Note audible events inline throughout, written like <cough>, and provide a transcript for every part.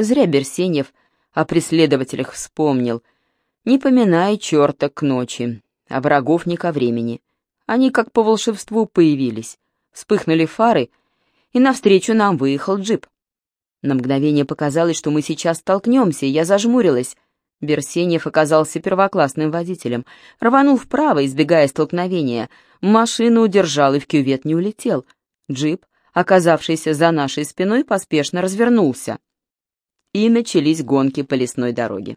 Зря Берсенев о преследователях вспомнил. Не поминай черта к ночи, а врагов не ко времени. Они как по волшебству появились. Вспыхнули фары, и навстречу нам выехал джип. На мгновение показалось, что мы сейчас столкнемся, и я зажмурилась. Берсенев оказался первоклассным водителем. Рванул вправо, избегая столкновения. Машину удержал и в кювет не улетел. Джип, оказавшийся за нашей спиной, поспешно развернулся. И начались гонки по лесной дороге.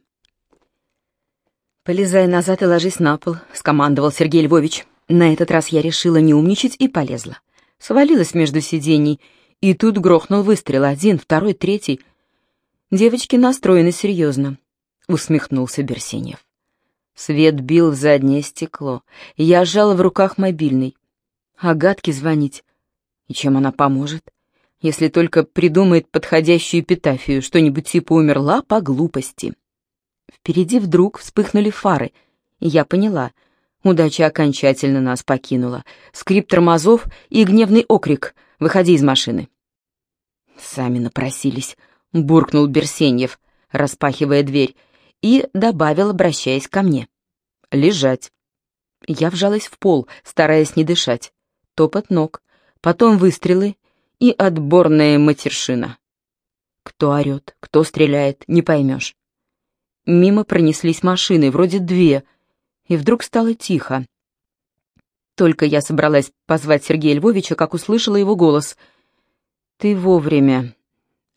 «Полезай назад и ложись на пол», — скомандовал Сергей Львович. На этот раз я решила не умничать и полезла. Свалилась между сидений, и тут грохнул выстрел. Один, второй, третий. Девочки настроены серьезно усмехнулся Берсенев. Свет бил в заднее стекло. Я сжала в руках мобильный. Агатке звонить. И чем она поможет? Если только придумает подходящую эпитафию, что-нибудь типа «умерла по глупости». Впереди вдруг вспыхнули фары, и я поняла. Удача окончательно нас покинула. Скрип тормозов и гневный окрик «Выходи из машины». «Сами напросились», — буркнул Берсеньев, распахивая дверь, и добавил, обращаясь ко мне. «Лежать». Я вжалась в пол, стараясь не дышать. Топот ног, потом выстрелы и отборная матершина. Кто орет, кто стреляет, не поймешь. Мимо пронеслись машины, вроде две, и вдруг стало тихо. Только я собралась позвать Сергея Львовича, как услышала его голос. «Ты вовремя».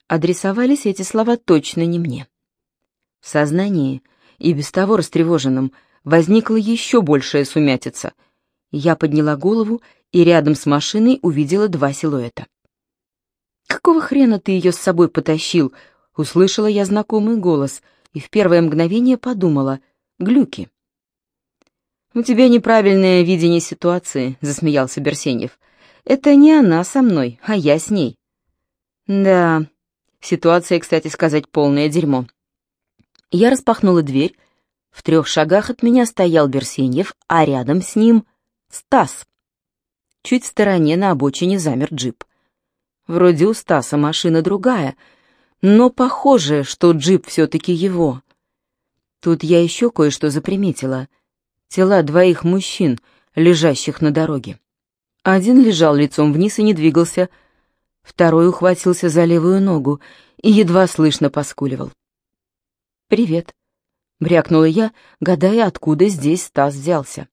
Адресовались эти слова точно не мне. В сознании, и без того растревоженном, возникла еще большая сумятица. Я подняла голову и рядом с машиной увидела два силуэта. «Какого хрена ты ее с собой потащил?» — услышала я знакомый голос и в первое мгновение подумала. «Глюки». «У тебя неправильное видение ситуации», — засмеялся Берсеньев. «Это не она со мной, а я с ней». «Да, ситуация, кстати сказать, полное дерьмо. Я распахнула дверь. В трех шагах от меня стоял Берсеньев, а рядом с ним — Стас. Чуть в стороне на обочине замер джип. Вроде у Стаса машина другая, но похоже, что джип все-таки его. Тут я еще кое-что заприметила. Тела двоих мужчин, лежащих на дороге. Один лежал лицом вниз и не двигался, второй ухватился за левую ногу и едва слышно поскуливал. «Привет», — брякнула я, гадая, откуда здесь Стас взялся.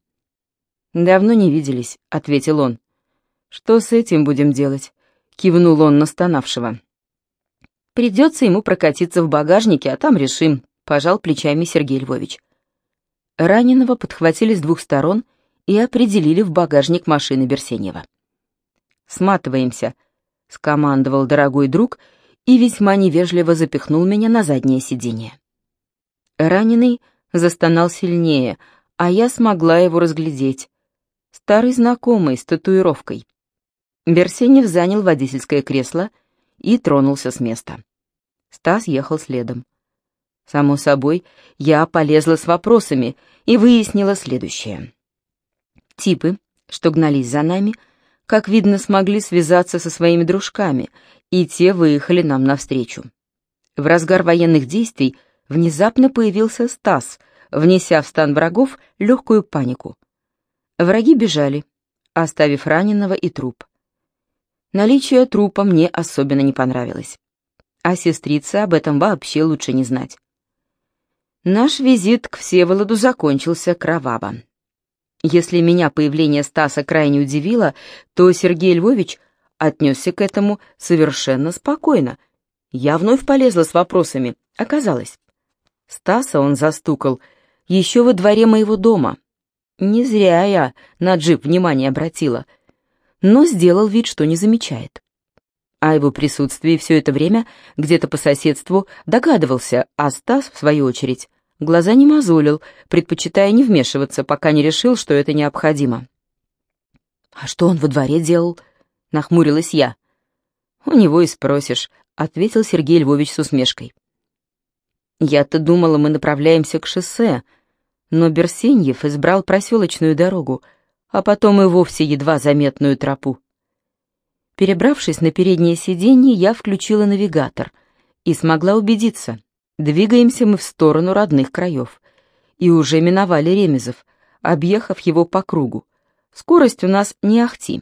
«Давно не виделись», — ответил он. «Что с этим будем делать?» — кивнул он на стонавшего. «Придется ему прокатиться в багажнике, а там решим», — пожал плечами Сергей Львович. Раненого подхватили с двух сторон и определили в багажник машины Берсенева. «Сматываемся», — скомандовал дорогой друг и весьма невежливо запихнул меня на заднее сиденье. Раненый застонал сильнее, а я смогла его разглядеть. Старый знакомый с татуировкой. Берсенев занял водительское кресло и тронулся с места. Стас ехал следом. Само собой, я полезла с вопросами и выяснила следующее. Типы, что гнались за нами, как видно, смогли связаться со своими дружками, и те выехали нам навстречу. В разгар военных действий внезапно появился Стас, внеся в стан врагов легкую панику. Враги бежали, оставив раненого и труп. Наличие трупа мне особенно не понравилось. А сестрице об этом вообще лучше не знать. Наш визит к Всеволоду закончился кроваво. Если меня появление Стаса крайне удивило, то Сергей Львович отнесся к этому совершенно спокойно. Я вновь полезла с вопросами. Оказалось, Стаса он застукал еще во дворе моего дома. Не зря я на джип внимание обратила, но сделал вид, что не замечает. О его присутствии все это время где-то по соседству догадывался, а Стас, в свою очередь, глаза не мозолил, предпочитая не вмешиваться, пока не решил, что это необходимо. «А что он во дворе делал?» — нахмурилась я. «У него и спросишь», — ответил Сергей Львович с усмешкой. Я-то думала, мы направляемся к шоссе, но Берсеньев избрал проселочную дорогу, а потом и вовсе едва заметную тропу. Перебравшись на переднее сиденье, я включила навигатор и смогла убедиться, двигаемся мы в сторону родных краев. И уже миновали Ремезов, объехав его по кругу. Скорость у нас не ахти.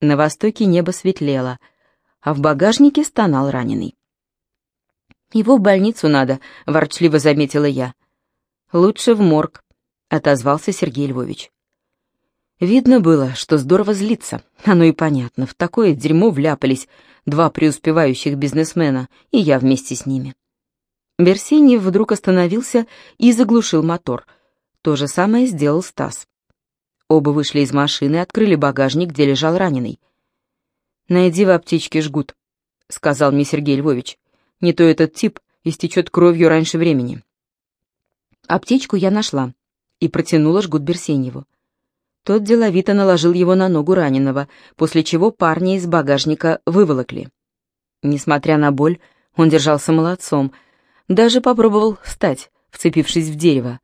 На востоке небо светлело, а в багажнике стонал раненый. «Его в больницу надо», — ворчливо заметила я. «Лучше в морг», — отозвался Сергей Львович. Видно было, что здорово злится. Оно и понятно, в такое дерьмо вляпались два преуспевающих бизнесмена, и я вместе с ними. Берсеньев вдруг остановился и заглушил мотор. То же самое сделал Стас. Оба вышли из машины, открыли багажник, где лежал раненый. «Найди в аптечке жгут», — сказал мне Сергей Львович. Не то этот тип истечет кровью раньше времени. Аптечку я нашла и протянула жгут Берсеньеву. Тот деловито наложил его на ногу раненого, после чего парня из багажника выволокли. Несмотря на боль, он держался молодцом, даже попробовал встать, вцепившись в дерево.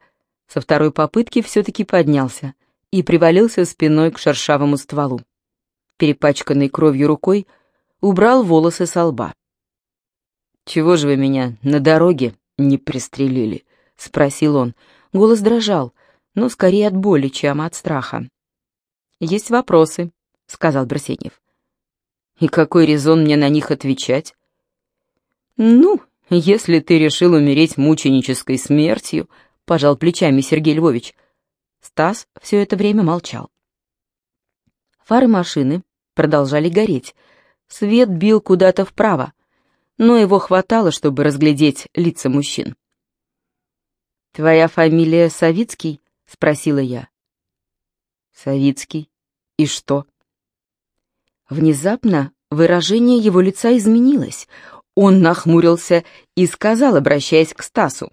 Со второй попытки все-таки поднялся и привалился спиной к шершавому стволу. Перепачканной кровью рукой убрал волосы со лба. «Чего же вы меня на дороге не пристрелили?» — спросил он. Голос дрожал, но скорее от боли, чем от страха. «Есть вопросы», — сказал Берсенев. «И какой резон мне на них отвечать?» «Ну, если ты решил умереть мученической смертью», — пожал плечами Сергей Львович. Стас все это время молчал. Фары машины продолжали гореть. Свет бил куда-то вправо но его хватало, чтобы разглядеть лица мужчин. «Твоя фамилия Савицкий?» — спросила я. «Савицкий. И что?» Внезапно выражение его лица изменилось. Он нахмурился и сказал, обращаясь к Стасу.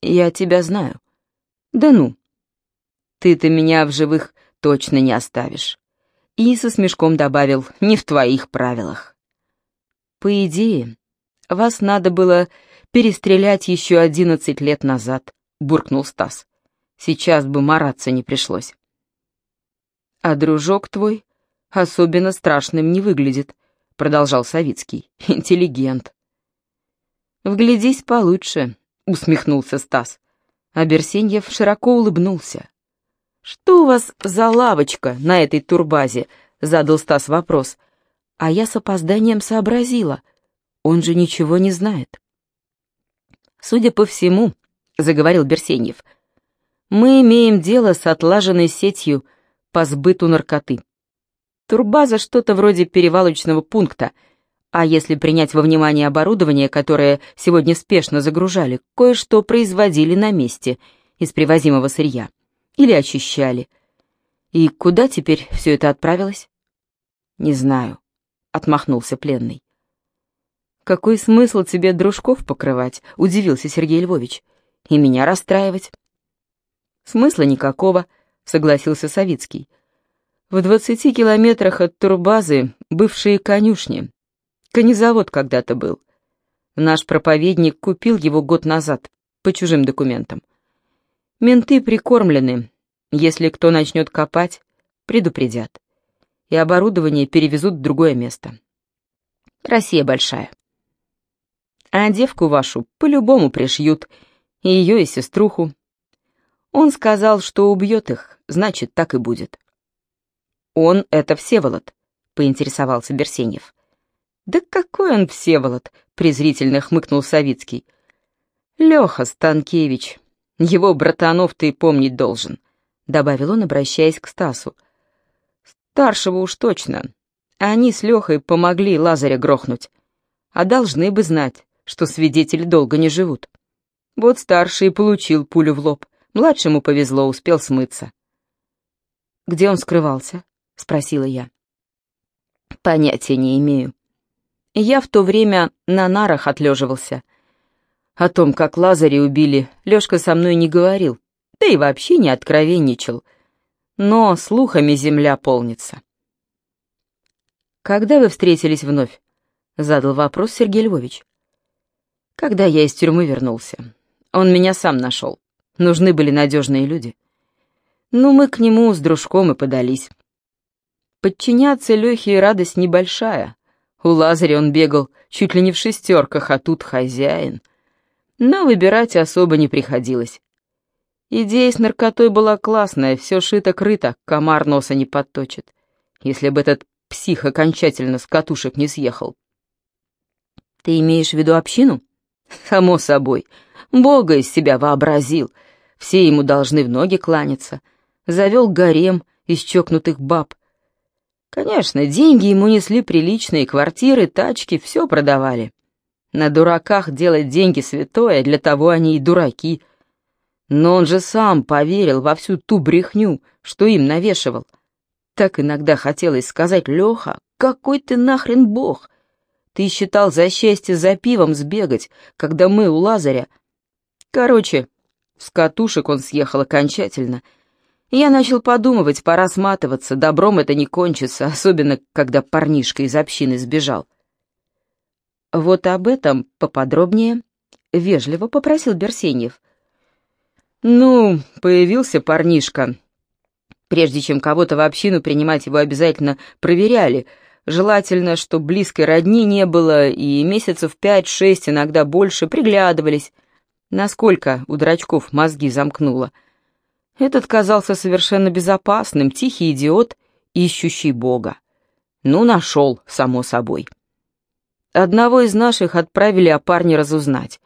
«Я тебя знаю». «Да ну. Ты-то меня в живых точно не оставишь». И со смешком добавил, «Не в твоих правилах». По идее, вас надо было перестрелять еще одиннадцать лет назад, буркнул Стас. Сейчас бы мараться не пришлось. А дружок твой особенно страшным не выглядит, продолжал Савицкий. <laughs> Интеллигент. Вглядись получше, усмехнулся Стас. А Берсеньев широко улыбнулся. «Что у вас за лавочка на этой турбазе?» — задал Стас вопрос — а я с опозданием сообразила. Он же ничего не знает. «Судя по всему», — заговорил Берсеньев, — «мы имеем дело с отлаженной сетью по сбыту наркоты. Турбаза что-то вроде перевалочного пункта, а если принять во внимание оборудование, которое сегодня спешно загружали, кое-что производили на месте из привозимого сырья или очищали. И куда теперь все это отправилось? Не знаю. — отмахнулся пленный. «Какой смысл тебе дружков покрывать?» — удивился Сергей Львович. «И меня расстраивать?» «Смысла никакого», — согласился Савицкий. «В двадцати километрах от турбазы бывшие конюшни. Конезавод когда-то был. Наш проповедник купил его год назад, по чужим документам. Менты прикормлены. Если кто начнет копать, предупредят и оборудование перевезут в другое место. Россия большая. А девку вашу по-любому пришьют, и ее, и сеструху. Он сказал, что убьет их, значит, так и будет. Он — это Всеволод, — поинтересовался Берсенев. «Да какой он Всеволод!» — презрительно хмыкнул Савицкий. «Леха Станкевич, его братанов ты помнить должен», — добавил он, обращаясь к Стасу. Старшего уж точно. Они с Лехой помогли Лазаря грохнуть. А должны бы знать, что свидетели долго не живут. Вот старший получил пулю в лоб. Младшему повезло, успел смыться. «Где он скрывался?» — спросила я. «Понятия не имею. Я в то время на нарах отлеживался. О том, как Лазаря убили, Лешка со мной не говорил, да и вообще не откровенничал но слухами земля полнится. «Когда вы встретились вновь?» — задал вопрос Сергей Львович. «Когда я из тюрьмы вернулся. Он меня сам нашел. Нужны были надежные люди. Ну, мы к нему с дружком и подались. Подчиняться Лехе радость небольшая. У Лазаря он бегал чуть ли не в шестерках, а тут хозяин. Но выбирать особо не приходилось. Идея с наркотой была классная, все шито-крыто, комар носа не подточит. Если бы этот псих окончательно с катушек не съехал. Ты имеешь в виду общину? Само собой. Бога из себя вообразил. Все ему должны в ноги кланяться. Завел гарем из чокнутых баб. Конечно, деньги ему несли приличные, квартиры, тачки, все продавали. На дураках делать деньги святое, для того они и дураки. Но он же сам поверил во всю ту брехню, что им навешивал. Так иногда хотелось сказать, Леха, какой ты нахрен бог? Ты считал за счастье за пивом сбегать, когда мы у Лазаря. Короче, с катушек он съехал окончательно — я начал подумывать, пора сматываться, добром это не кончится, особенно когда парнишка из общины сбежал. Вот об этом поподробнее вежливо попросил Берсеньев. Ну, появился парнишка. Прежде чем кого-то в общину принимать, его обязательно проверяли. Желательно, чтобы близкой родни не было, и месяцев пять-шесть, иногда больше, приглядывались. Насколько у дурачков мозги замкнуло — этот казался совершенно безопасным, тихий идиот, ищущий Бога. Ну, нашел, само собой. Одного из наших отправили о парне разузнать.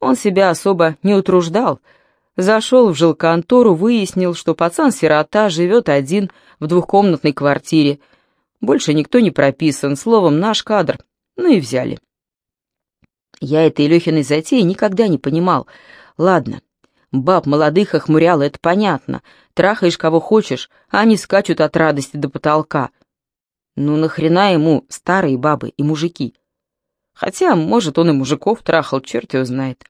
Он себя особо не утруждал. Зашел в жилконтору, выяснил, что пацан-сирота живет один в двухкомнатной квартире. Больше никто не прописан, словом, наш кадр. Ну и взяли. Я этой Лехиной затеи никогда не понимал. Ладно, Баб молодых охмуряло, это понятно. Трахаешь кого хочешь, а они скачут от радости до потолка. Ну нахрена ему старые бабы и мужики? Хотя, может, он и мужиков трахал, черт его знает.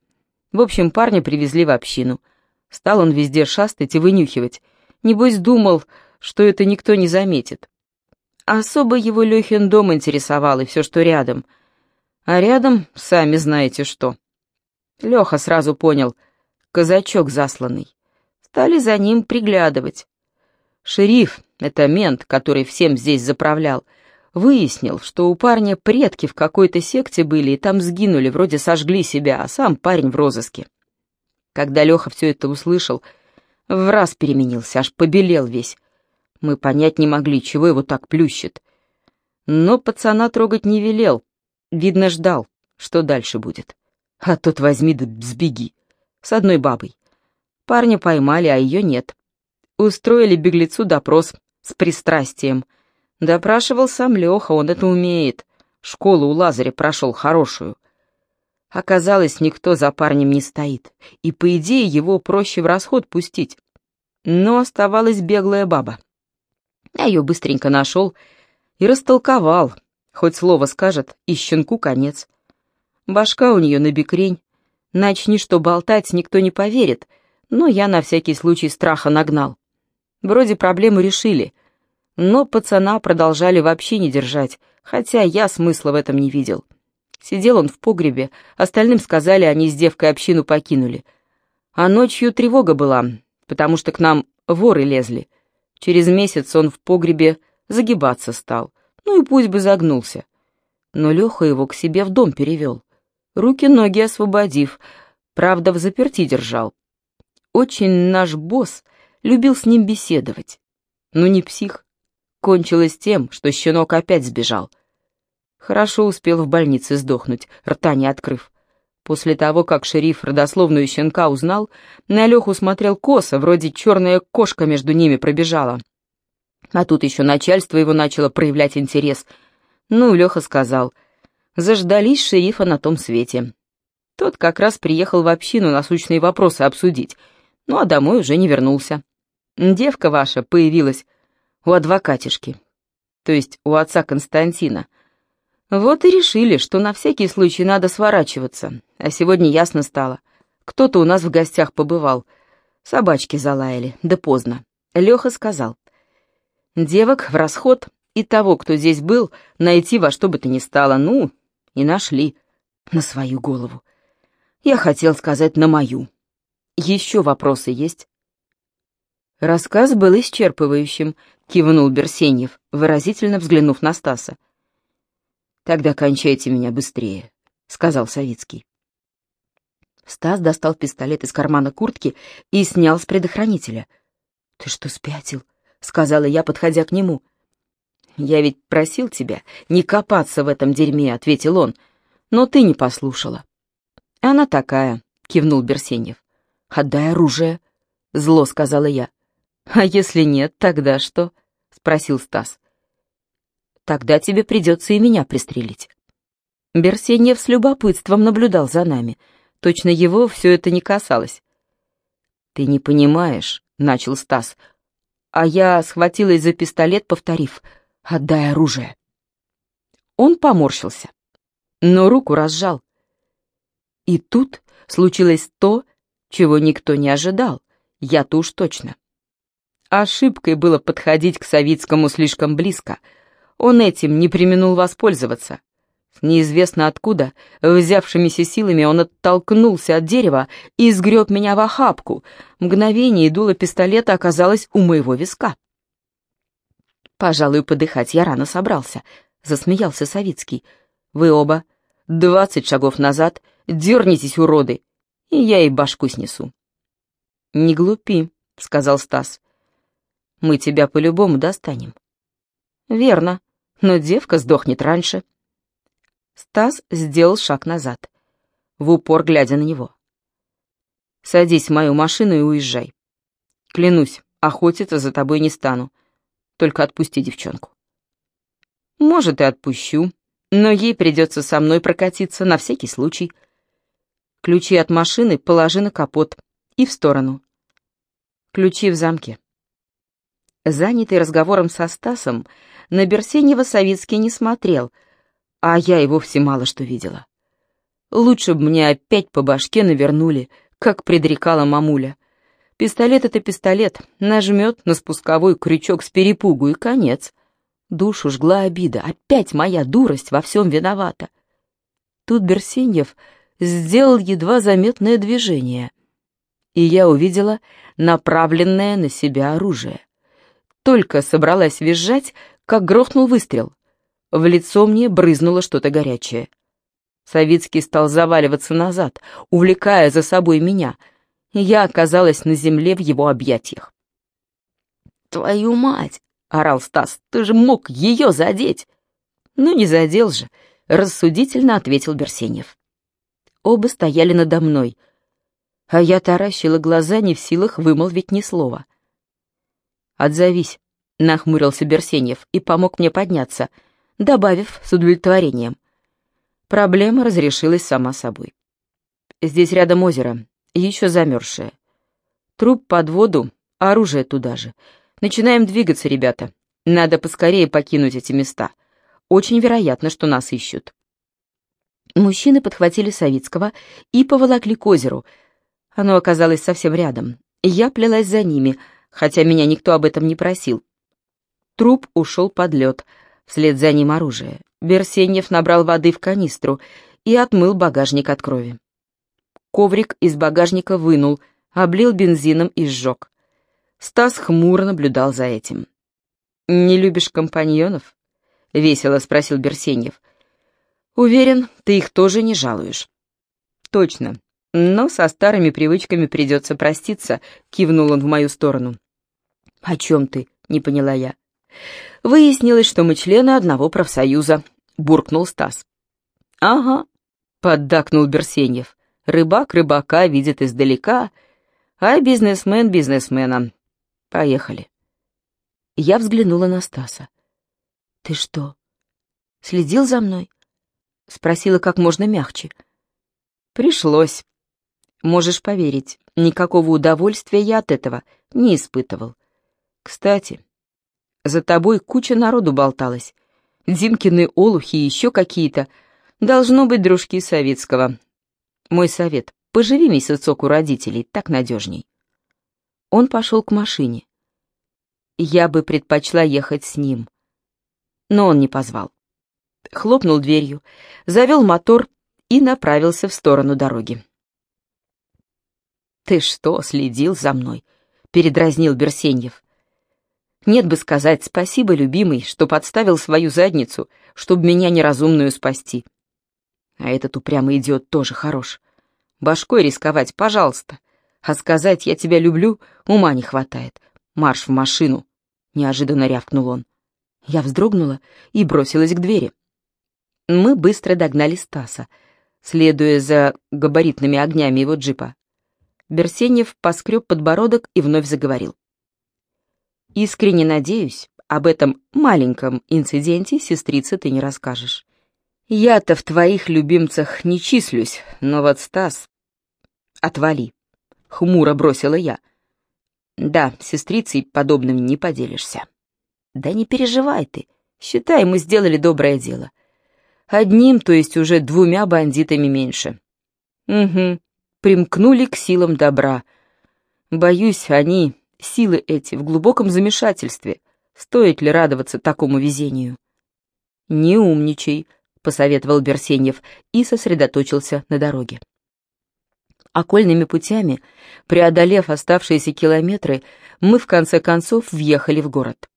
В общем, парня привезли в общину. Стал он везде шастать и вынюхивать. Небось, думал, что это никто не заметит. Особо его Лехин дом интересовал и все, что рядом. А рядом, сами знаете что. Леха сразу понял, казачок засланный. Стали за ним приглядывать. Шериф, это мент, который всем здесь заправлял, выяснил, что у парня предки в какой-то секте были и там сгинули, вроде сожгли себя, а сам парень в розыске. Когда Леха все это услышал, в раз переменился, аж побелел весь. Мы понять не могли, чего его так плющит. Но пацана трогать не велел, видно, ждал, что дальше будет. А тот возьми да сбеги с одной бабой. Парня поймали, а ее нет. Устроили беглецу допрос с пристрастием. Допрашивал сам Леха, он это умеет. Школу у Лазаря прошел хорошую. Оказалось, никто за парнем не стоит, и, по идее, его проще в расход пустить. Но оставалась беглая баба. Я ее быстренько нашел и растолковал. Хоть слово скажет, и щенку конец. Башка у нее на бекрень, Начни что болтать, никто не поверит, но я на всякий случай страха нагнал. Вроде проблему решили, но пацана продолжали вообще не держать, хотя я смысла в этом не видел. Сидел он в погребе, остальным сказали, они с девкой общину покинули. А ночью тревога была, потому что к нам воры лезли. Через месяц он в погребе загибаться стал, ну и пусть бы загнулся. Но Леха его к себе в дом перевел руки-ноги освободив, правда, в заперти держал. Очень наш босс любил с ним беседовать. Ну не псих. Кончилось тем, что щенок опять сбежал. Хорошо успел в больнице сдохнуть, рта не открыв. После того, как шериф родословную щенка узнал, на Леху смотрел косо, вроде черная кошка между ними пробежала. А тут еще начальство его начало проявлять интерес. Ну, Леха сказал — заждались шерифа на том свете. Тот как раз приехал в общину насущные вопросы обсудить, ну а домой уже не вернулся. Девка ваша появилась у адвокатишки, то есть у отца Константина. Вот и решили, что на всякий случай надо сворачиваться, а сегодня ясно стало. Кто-то у нас в гостях побывал. Собачки залаяли, да поздно. Леха сказал. Девок в расход и того, кто здесь был, найти во что бы то ни стало, ну, и нашли. На свою голову. Я хотел сказать на мою. Еще вопросы есть? Рассказ был исчерпывающим, кивнул Берсеньев, выразительно взглянув на Стаса. «Тогда кончайте меня быстрее», — сказал Савицкий. Стас достал пистолет из кармана куртки и снял с предохранителя. «Ты что, спятил?» — сказала я, подходя к нему. «Я ведь просил тебя не копаться в этом дерьме», — ответил он, — «но ты не послушала». «Она такая», — кивнул Берсеньев. «Отдай оружие», — зло сказала я. «А если нет, тогда что?» — спросил Стас. «Тогда тебе придется и меня пристрелить». Берсеньев с любопытством наблюдал за нами — Точно его все это не касалось. «Ты не понимаешь», — начал Стас. А я схватилась за пистолет, повторив «Отдай оружие». Он поморщился, но руку разжал. И тут случилось то, чего никто не ожидал, я-то уж точно. Ошибкой было подходить к Савицкому слишком близко. Он этим не применул воспользоваться. Неизвестно откуда, взявшимися силами он оттолкнулся от дерева и сгреб меня в охапку. Мгновение дуло пистолета оказалось у моего виска. «Пожалуй, подыхать я рано собрался», — засмеялся Савицкий. «Вы оба двадцать шагов назад, дернитесь, уроды, и я и башку снесу». «Не глупи», — сказал Стас. «Мы тебя по-любому достанем». «Верно, но девка сдохнет раньше». Стас сделал шаг назад, в упор глядя на него. «Садись в мою машину и уезжай. Клянусь, охотиться за тобой не стану. Только отпусти девчонку». «Может, и отпущу, но ей придется со мной прокатиться на всякий случай. Ключи от машины положи на капот и в сторону. Ключи в замке». Занятый разговором со Стасом, на Берсенева Савицкий не смотрел — а я и вовсе мало что видела. Лучше бы мне опять по башке навернули, как предрекала мамуля. Пистолет — это пистолет, нажмет на спусковой крючок с перепугу и конец. Душу жгла обида, опять моя дурость во всем виновата. Тут Берсеньев сделал едва заметное движение, и я увидела направленное на себя оружие. Только собралась визжать, как грохнул выстрел. В лицо мне брызнуло что-то горячее. Савицкий стал заваливаться назад, увлекая за собой меня, я оказалась на земле в его объятиях. «Твою мать!» — орал Стас. «Ты же мог ее задеть!» «Ну, не задел же!» — рассудительно ответил Берсенев. Оба стояли надо мной, а я таращила глаза, не в силах вымолвить ни слова. «Отзовись!» — нахмурился Берсенев и помог мне подняться — добавив с удовлетворением. Проблема разрешилась сама собой. Здесь рядом озеро, еще замерзшее. Труп под воду, оружие туда же. Начинаем двигаться, ребята. Надо поскорее покинуть эти места. Очень вероятно, что нас ищут. Мужчины подхватили Савицкого и поволокли к озеру. Оно оказалось совсем рядом. Я плелась за ними, хотя меня никто об этом не просил. Труп ушел под лед — Вслед за ним оружие. Берсеньев набрал воды в канистру и отмыл багажник от крови. Коврик из багажника вынул, облил бензином и сжег. Стас хмуро наблюдал за этим. «Не любишь компаньонов?» — весело спросил Берсеньев. «Уверен, ты их тоже не жалуешь». «Точно. Но со старыми привычками придется проститься», — кивнул он в мою сторону. «О чем ты?» — не поняла я. Выяснилось, что мы члены одного профсоюза», — буркнул Стас. «Ага», — поддакнул Берсеньев. «Рыбак рыбака видит издалека, а бизнесмен бизнесмена. Поехали». Я взглянула на Стаса. «Ты что, следил за мной?» — спросила как можно мягче. «Пришлось. Можешь поверить, никакого удовольствия я от этого не испытывал. Кстати, за тобой куча народу болталась. Димкины олухи и еще какие-то. Должно быть дружки Советского. Мой совет — поживи месяцок у родителей, так надежней. Он пошел к машине. Я бы предпочла ехать с ним. Но он не позвал. Хлопнул дверью, завел мотор и направился в сторону дороги. «Ты что, следил за мной?» — передразнил Берсеньев. Нет бы сказать «спасибо, любимый, что подставил свою задницу», чтобы меня неразумную спасти. А этот упрямый идиот тоже хорош. Башкой рисковать, пожалуйста. А сказать «я тебя люблю» ума не хватает. Марш в машину!» — неожиданно рявкнул он. Я вздрогнула и бросилась к двери. Мы быстро догнали Стаса, следуя за габаритными огнями его джипа. Берсенев поскреб подбородок и вновь заговорил. «Искренне надеюсь, об этом маленьком инциденте, сестрица, ты не расскажешь. Я-то в твоих любимцах не числюсь, но вот Стас... Отвали. Хмуро бросила я. Да, сестрицей подобным не поделишься. Да не переживай ты. Считай, мы сделали доброе дело. Одним, то есть уже двумя бандитами меньше. Угу, примкнули к силам добра. Боюсь, они, силы эти, в глубоком замешательстве. Стоит ли радоваться такому везению? Не умничай, посоветовал Берсеньев и сосредоточился на дороге. Окольными путями, преодолев оставшиеся километры, мы в конце концов въехали в город.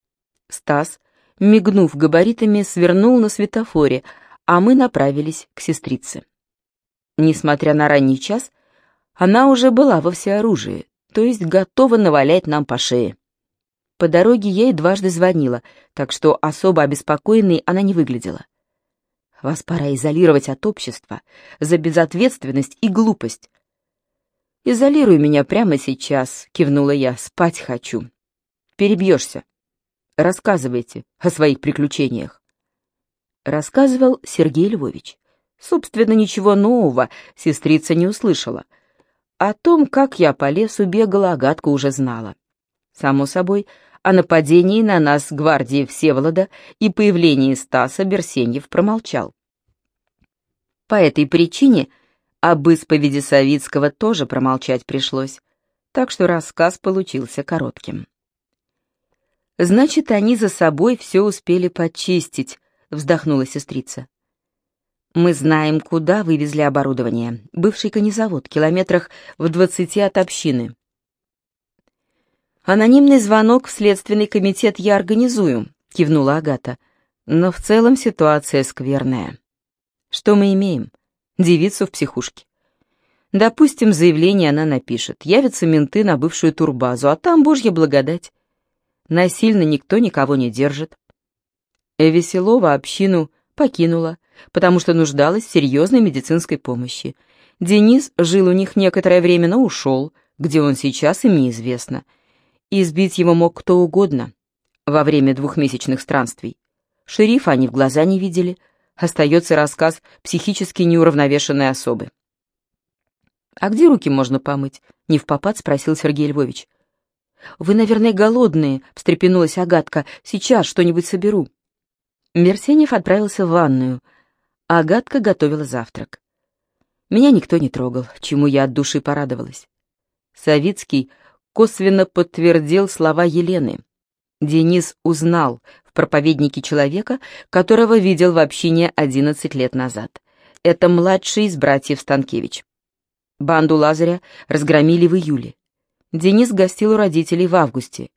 Стас, мигнув габаритами, свернул на светофоре, а мы направились к сестрице. Несмотря на ранний час, она уже была во всеоружии, то есть готова навалять нам по шее. По дороге ей дважды звонила, так что особо обеспокоенной она не выглядела. Вас пора изолировать от общества за безответственность и глупость. «Изолируй меня прямо сейчас», — кивнула я, — «спать хочу». «Перебьешься. Рассказывайте о своих приключениях». Рассказывал Сергей Львович. Собственно, ничего нового сестрица не услышала. О том, как я по лесу бегала, Агатка уже знала. Само собой, о нападении на нас гвардии Всеволода и появлении Стаса Берсеньев промолчал. По этой причине об исповеди Савицкого тоже промолчать пришлось, так что рассказ получился коротким. «Значит, они за собой все успели почистить», — вздохнула сестрица. «Мы знаем, куда вывезли оборудование. Бывший конезавод, километрах в двадцати от общины. «Анонимный звонок в следственный комитет я организую», — кивнула Агата. «Но в целом ситуация скверная. Что мы имеем? Девицу в психушке. Допустим, заявление она напишет. Явятся менты на бывшую турбазу, а там божья благодать. Насильно никто никого не держит. Веселова общину покинула, потому что нуждалась в серьезной медицинской помощи. Денис жил у них некоторое время, но ушел. Где он сейчас, им неизвестно. Избить его мог кто угодно во время двухмесячных странствий. Шерифа они в глаза не видели. Остается рассказ психически неуравновешенной особы. «А где руки можно помыть?» — не в попад спросил Сергей Львович. «Вы, наверное, голодные», — встрепенулась Агатка. «Сейчас что-нибудь соберу». Мерсенев отправился в ванную, Агатка готовила завтрак. Меня никто не трогал, чему я от души порадовалась. Савицкий косвенно подтвердил слова Елены. Денис узнал в проповеднике человека, которого видел в общине 11 лет назад. Это младший из братьев Станкевич. Банду Лазаря разгромили в июле. Денис гостил у родителей в августе.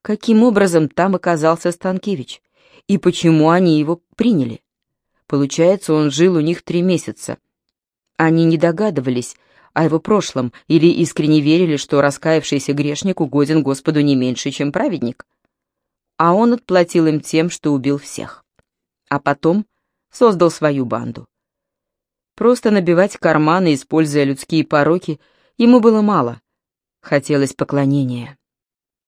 Каким образом там оказался Станкевич? И почему они его приняли? Получается, он жил у них три месяца. Они не догадывались, о его прошлом или искренне верили, что раскаявшийся грешник угоден Господу не меньше, чем праведник. А он отплатил им тем, что убил всех. А потом создал свою банду. Просто набивать карманы, используя людские пороки, ему было мало. Хотелось поклонения.